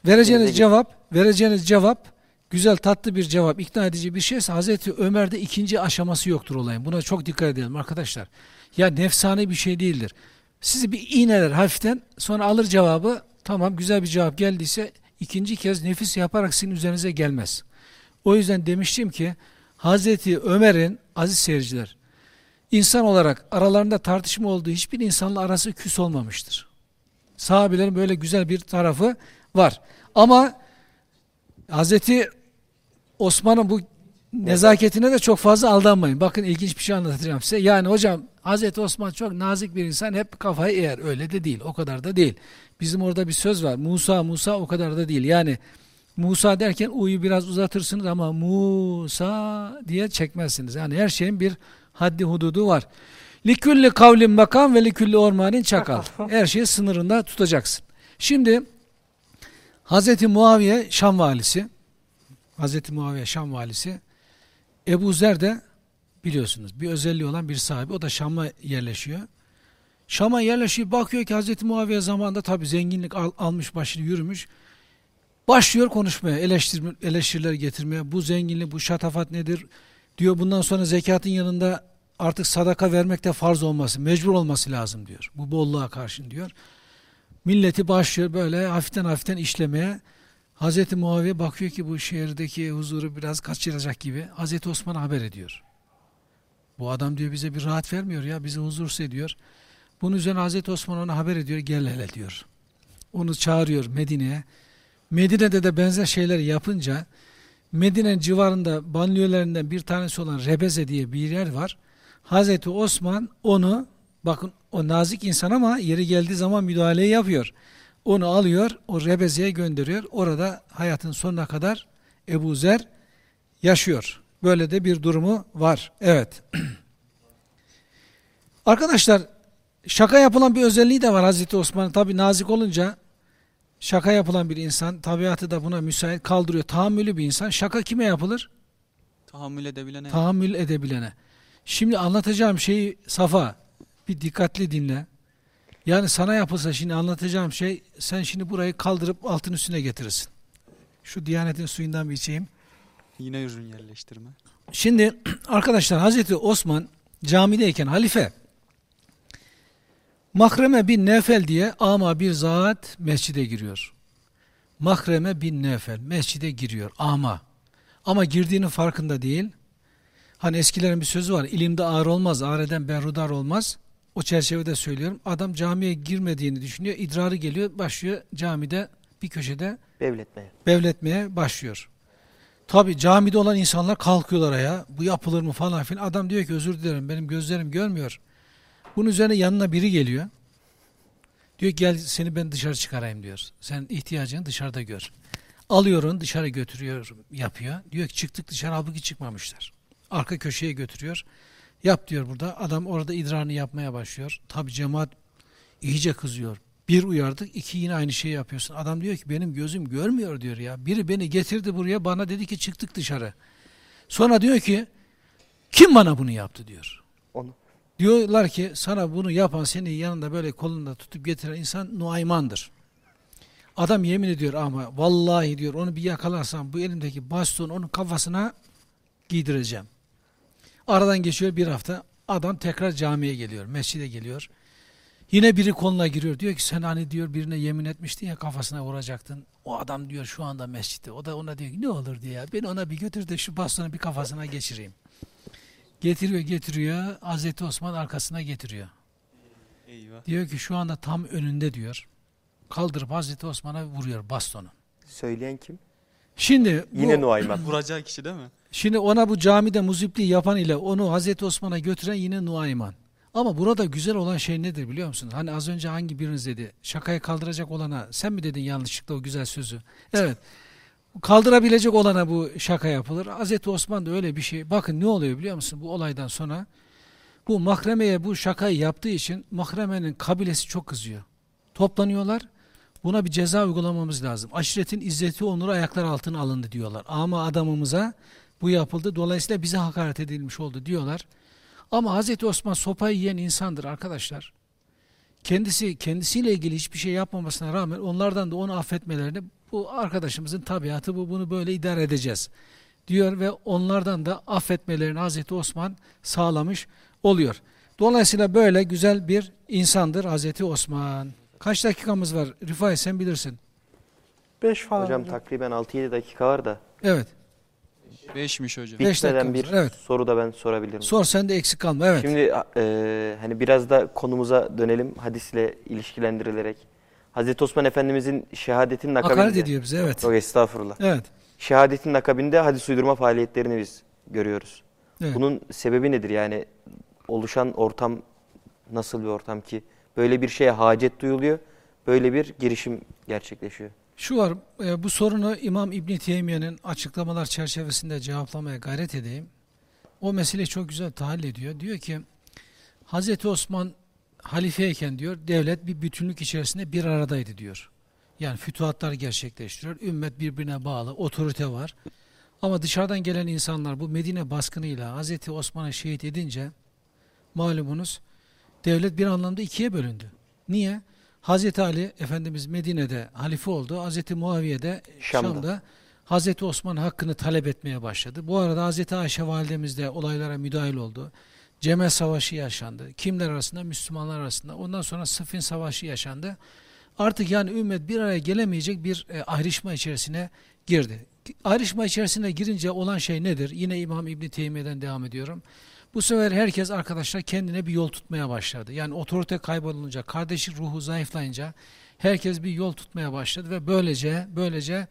Vereceğiniz cevap, vereceğiniz cevap güzel tatlı bir cevap, ikna edici bir şeyse Hazreti Ömer'de ikinci aşaması yoktur olayın. Buna çok dikkat edelim arkadaşlar. Ya nefsani bir şey değildir. Sizi bir iğneler hafiften sonra alır cevabı tamam güzel bir cevap geldiyse ikinci kez nefis yaparak sizin üzerinize gelmez. O yüzden demiştim ki Hazreti Ömer'in aziz seyirciler insan olarak aralarında tartışma olduğu hiçbir insanla arası küs olmamıştır. Sahabilerin böyle güzel bir tarafı var. Ama Hazreti Osman'ın bu nezaketine de çok fazla aldanmayın. Bakın ilginç bir şey anlatacağım size. Yani hocam Hazreti Osman çok nazik bir insan hep kafayı eğer. Öyle de değil. O kadar da değil. Bizim orada bir söz var. Musa Musa o kadar da değil. Yani Musa derken u'yu biraz uzatırsınız ama Musa diye çekmezsiniz. Yani her şeyin bir haddi hududu var. Likülli kavlin makam ve likülli ormanin çakal. Her şeyi sınırında tutacaksın. Şimdi Hazreti Muaviye Şam valisi Hazreti Muaviye Şam valisi Ebu Zer de biliyorsunuz bir özelliği olan bir sahibi. O da Şam'a yerleşiyor. Şam'a yerleşiyor. Bakıyor ki Hazreti Muaviye zamanında tabi zenginlik al- almış başını yürümüş. Başlıyor konuşmaya, eleştir, eleştiriler getirmeye. Bu zenginlik, bu şatafat nedir? Diyor bundan sonra zekatın yanında artık sadaka vermekte farz olması, mecbur olması lazım diyor. Bu bolluğa karşın diyor. Milleti başlıyor böyle hafiften hafiften işlemeye. Hazreti Muaviye bakıyor ki bu şehirdeki huzuru biraz kaçıracak gibi. Hazreti Osman'a haber ediyor. Bu adam diyor bize bir rahat vermiyor ya, bizi huzursuz ediyor. Bunun üzerine Hazreti Osman ona haber ediyor, gel hele diyor. Onu çağırıyor Medine'ye. Medine'de de benzer şeyler yapınca Medine'nin civarında banliyölerinden bir tanesi olan Rebeze diye bir yer var. Hazreti Osman onu bakın o nazik insan ama yeri geldiği zaman müdahaleyi yapıyor. Onu alıyor, o Rebeze'ye gönderiyor. Orada hayatın sonuna kadar Ebu Zer yaşıyor. Böyle de bir durumu var. Evet. Arkadaşlar şaka yapılan bir özelliği de var Hazreti Osman'ın. Tabi nazik olunca şaka yapılan bir insan tabiatı da buna müsait kaldırıyor. Tahammülü bir insan. Şaka kime yapılır? Tahammül edebilene. Tahammül edebilene. Şimdi anlatacağım şeyi Safa bir dikkatli dinle. Yani sana yapılsa şimdi anlatacağım şey sen şimdi burayı kaldırıp altın üstüne getirirsin. Şu Diyanet'in suyundan bir içeyim. Yine ürün yerleştirme. Şimdi arkadaşlar Hazreti Osman camideyken halife Mahreme bin Nefel diye ama bir zat mescide giriyor. Mahreme bin Nefel mescide giriyor ama. Ama girdiğinin farkında değil. Hani eskilerin bir sözü var. İlimde ağır olmaz, ağır eden berrudar olmaz. O çerçevede söylüyorum. Adam camiye girmediğini düşünüyor. idrarı geliyor. Başlıyor camide bir köşede Bevletmeye. bevletmeye başlıyor. Tabi camide olan insanlar kalkıyorlar ayağa. Bu yapılır mı falan filan. Adam diyor ki özür dilerim benim gözlerim görmüyor. Bunun üzerine yanına biri geliyor. Diyor ki, gel seni ben dışarı çıkarayım diyor. Sen ihtiyacını dışarıda gör. Alıyor onu dışarı götürüyor yapıyor. Diyor ki çıktık dışarı halbuki çıkmamışlar. Arka köşeye götürüyor. Yap diyor burada. Adam orada idrarını yapmaya başlıyor. Tabi cemaat iyice kızıyor. Bir uyardık, iki yine aynı şeyi yapıyorsun. Adam diyor ki benim gözüm görmüyor diyor ya. Biri beni getirdi buraya bana dedi ki çıktık dışarı. Sonra diyor ki kim bana bunu yaptı diyor. Onu. Diyorlar ki sana bunu yapan seni yanında böyle kolunda tutup getiren insan Nuayman'dır. Adam yemin ediyor ama vallahi diyor onu bir yakalarsam bu elimdeki baston onun kafasına giydireceğim. Aradan geçiyor bir hafta adam tekrar camiye geliyor, mescide geliyor. Yine biri koluna giriyor. Diyor ki sen hani diyor birine yemin etmiştin ya kafasına vuracaktın. O adam diyor şu anda mescitte. O da ona diyor ki ne olur diye ya. Beni ona bir götür de şu bastonu bir kafasına geçireyim. Getiriyor getiriyor. Hazreti Osman arkasına getiriyor. Eyvah. Diyor ki şu anda tam önünde diyor. Kaldırıp Hazreti Osman'a vuruyor bastonu. Söyleyen kim? Şimdi bu, Yine Nuayman. Vuracağı kişi değil mi? Şimdi ona bu camide muzipliği yapan ile onu Hazreti Osman'a götüren yine Nuayman. Ama burada güzel olan şey nedir biliyor musunuz? Hani az önce hangi biriniz dedi? Şakayı kaldıracak olana sen mi dedin yanlışlıkla o güzel sözü? Evet. Kaldırabilecek olana bu şaka yapılır. Hazreti Osman da öyle bir şey. Bakın ne oluyor biliyor musun? Bu olaydan sonra bu mahremeye bu şakayı yaptığı için mahremenin kabilesi çok kızıyor. Toplanıyorlar. Buna bir ceza uygulamamız lazım. Aşiretin izzeti onuru ayaklar altına alındı diyorlar. Ama adamımıza bu yapıldı. Dolayısıyla bize hakaret edilmiş oldu diyorlar. Ama Hazreti Osman sopayı yiyen insandır arkadaşlar. Kendisi kendisiyle ilgili hiçbir şey yapmamasına rağmen onlardan da onu affetmelerini bu arkadaşımızın tabiatı bu bunu böyle idare edeceğiz diyor ve onlardan da affetmelerini Hazreti Osman sağlamış oluyor. Dolayısıyla böyle güzel bir insandır Hazreti Osman. Kaç dakikamız var? Rifai sen bilirsin. 5 falan Hocam hocam. takriben 6-7 dakika var da Evet. Beşmiş hocam. Beş bitmeden bir var, evet. soru da ben sorabilirim. Sor sen de eksik kalma. Evet. Şimdi e, hani biraz da konumuza dönelim hadisle ilişkilendirilerek. Hazreti Osman Efendimizin şehadetinin akabinde. Hakaret ediyor bize evet. Yok estağfurullah. Evet. Şehadetin akabinde hadis uydurma faaliyetlerini biz görüyoruz. evet. Bunun sebebi nedir? Yani oluşan ortam nasıl bir ortam ki böyle bir şeye hacet duyuluyor, böyle bir girişim gerçekleşiyor. Şu var, e, bu sorunu İmam İbn Teymiye'nin açıklamalar çerçevesinde cevaplamaya gayret edeyim. O meseleyi çok güzel tahlil ediyor. Diyor ki, Hazreti Osman halifeyken diyor, devlet bir bütünlük içerisinde bir aradaydı diyor. Yani fütuhatlar gerçekleştiriyor, ümmet birbirine bağlı, otorite var. Ama dışarıdan gelen insanlar bu Medine baskınıyla Hazreti Osman'ı şehit edince, malumunuz, devlet bir anlamda ikiye bölündü. Niye? Hazreti Ali Efendimiz Medine'de halife oldu. Hazreti Muaviye de Şam'da. Şam'da, Hazreti Osman hakkını talep etmeye başladı. Bu arada Hazreti Ayşe validemiz de olaylara müdahil oldu. Cemel Savaşı yaşandı. Kimler arasında? Müslümanlar arasında. Ondan sonra Sıffin Savaşı yaşandı. Artık yani ümmet bir araya gelemeyecek bir e, ayrışma içerisine girdi. Ayrışma içerisine girince olan şey nedir? Yine İmam İbni Teymiye'den devam ediyorum. Bu sefer herkes arkadaşlar kendine bir yol tutmaya başladı. Yani otorite kaybolunca, kardeşlik ruhu zayıflayınca herkes bir yol tutmaya başladı ve böylece böylece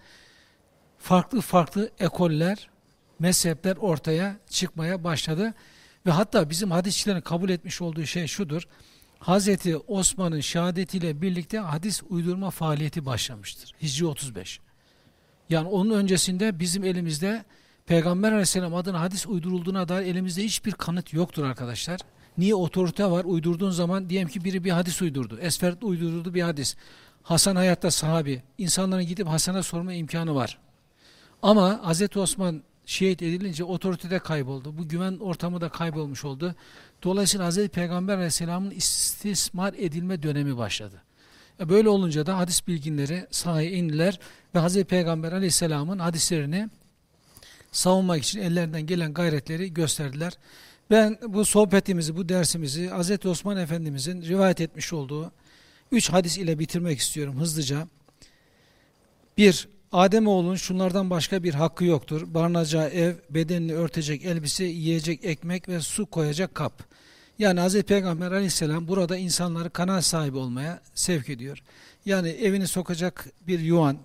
farklı farklı ekoller, mezhepler ortaya çıkmaya başladı. Ve hatta bizim hadisçilerin kabul etmiş olduğu şey şudur. Hazreti Osman'ın şehadetiyle birlikte hadis uydurma faaliyeti başlamıştır. Hicri 35. Yani onun öncesinde bizim elimizde Peygamber aleyhisselam adına hadis uydurulduğuna dair elimizde hiçbir kanıt yoktur arkadaşlar. Niye otorite var? Uydurduğun zaman diyelim ki biri bir hadis uydurdu. Esfert uydurdu bir hadis. Hasan hayatta sahabi. İnsanların gidip Hasan'a sorma imkanı var. Ama Hazreti Osman şehit edilince otoritede kayboldu. Bu güven ortamı da kaybolmuş oldu. Dolayısıyla Hazreti Peygamber aleyhisselamın istismar edilme dönemi başladı. E Böyle olunca da hadis bilginleri sahaya indiler ve Hazreti Peygamber aleyhisselamın hadislerini savunmak için ellerinden gelen gayretleri gösterdiler. Ben bu sohbetimizi, bu dersimizi Hz. Osman Efendimizin rivayet etmiş olduğu üç hadis ile bitirmek istiyorum hızlıca. Bir, Ademoğlunun şunlardan başka bir hakkı yoktur. Barınacağı ev, bedenini örtecek elbise, yiyecek ekmek ve su koyacak kap. Yani Hz. Peygamber aleyhisselam burada insanları kanaat sahibi olmaya sevk ediyor. Yani evini sokacak bir yuvan,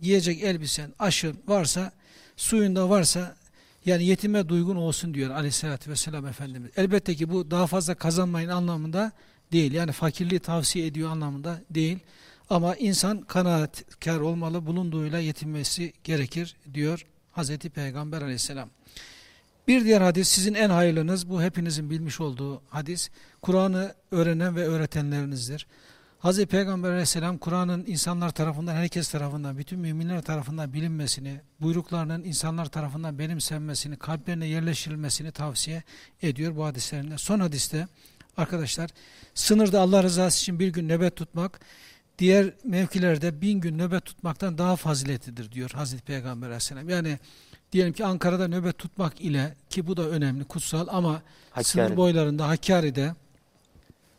yiyecek elbisen, aşın varsa, suyunda varsa yani yetime duygun olsun diyor aleyhissalatü vesselam Efendimiz. Elbette ki bu daha fazla kazanmayın anlamında değil. Yani fakirliği tavsiye ediyor anlamında değil. Ama insan kanaatkar olmalı, bulunduğuyla yetinmesi gerekir diyor Hazreti Peygamber aleyhisselam. Bir diğer hadis sizin en hayırlınız bu hepinizin bilmiş olduğu hadis. Kur'an'ı öğrenen ve öğretenlerinizdir. Hazreti Peygamber aleyhisselam Kur'an'ın insanlar tarafından, herkes tarafından, bütün müminler tarafından bilinmesini, buyruklarının insanlar tarafından benimsenmesini, kalplerine yerleştirilmesini tavsiye ediyor bu hadislerinde. Son hadiste arkadaşlar sınırda Allah rızası için bir gün nöbet tutmak, diğer mevkilerde bin gün nöbet tutmaktan daha faziletlidir diyor Hazreti Peygamber aleyhisselam. Yani diyelim ki Ankara'da nöbet tutmak ile ki bu da önemli, kutsal ama Hakkari. sınır boylarında Hakkari'de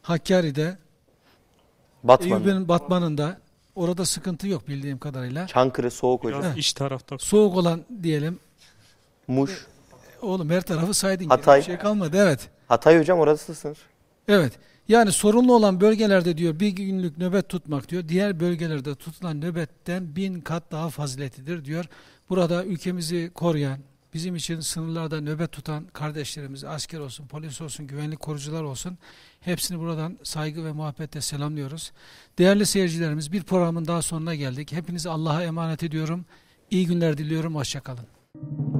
Hakkari'de Batman. Eyüp'ün batmanında orada sıkıntı yok bildiğim kadarıyla. Çankırı soğuk hocam. Biraz iç tarafta. Soğuk olan diyelim. Muş. Oğlum her tarafı saydın. Hatay. Bir şey kalmadı evet. Hatay hocam orası sınır. Evet. Yani sorunlu olan bölgelerde diyor bir günlük nöbet tutmak diyor. Diğer bölgelerde tutulan nöbetten bin kat daha faziletlidir diyor. Burada ülkemizi koruyan, bizim için sınırlarda nöbet tutan kardeşlerimiz, asker olsun, polis olsun, güvenlik korucular olsun. Hepsini buradan saygı ve muhabbetle selamlıyoruz. Değerli seyircilerimiz bir programın daha sonuna geldik. Hepinizi Allah'a emanet ediyorum. İyi günler diliyorum. Hoşçakalın.